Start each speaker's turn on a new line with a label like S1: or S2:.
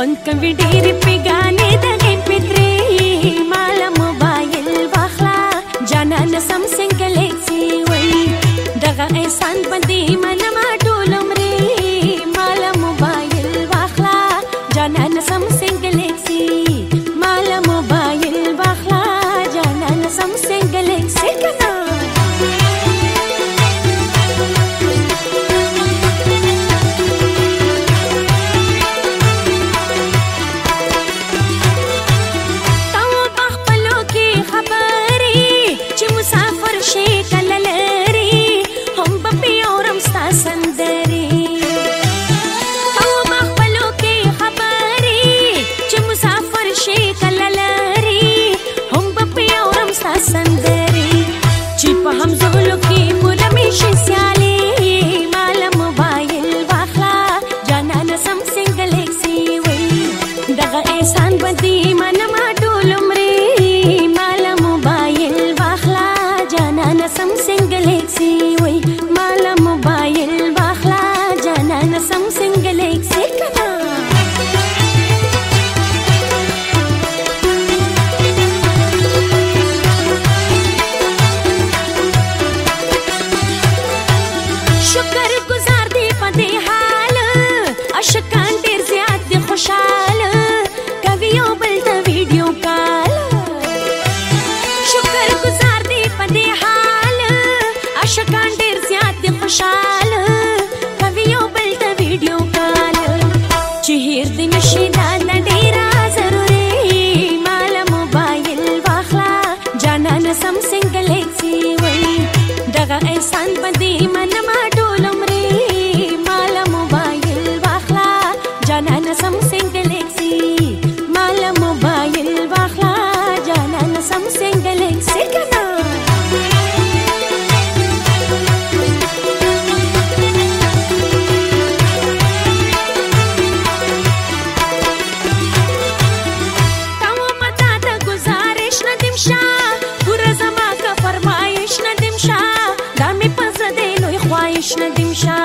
S1: ಹೊಂದ್ಕೊಂಡ್ ಬಿಡೀರಿ ಪಿಗಾನಿದ ನೆನ್ಪಿದ್ರಿ ಮಾಲ ಮೊಬೈಲ್ ಬಹ್ಲಾ ಜನನ ಸಂಸಂಗ್ ಕಲೆಸಿ ವೈ ದಗ ಐಸಾನ್ ಬಂದಿ ಮನ ಮಾಟೋಲಮ್ರಿ ಮಾಲ ಮೊಬೈಲ್ ಬಹ್ಲಾ ಜನನ ಸಂಸಂಗ್ دی حال عاشقان ډیر زیات دي خوشاله کوي یو بل ته ویډیو کال چې هیر دې نشي دا نه ډیر ضروري مال موبایل واخلا جانان سم څنګه لیکسي وای دغه احسان باندې من ما ټولم ری مال موبایل واخلا جانان شه دا مې پزه دی لوی خواهش ندیم شه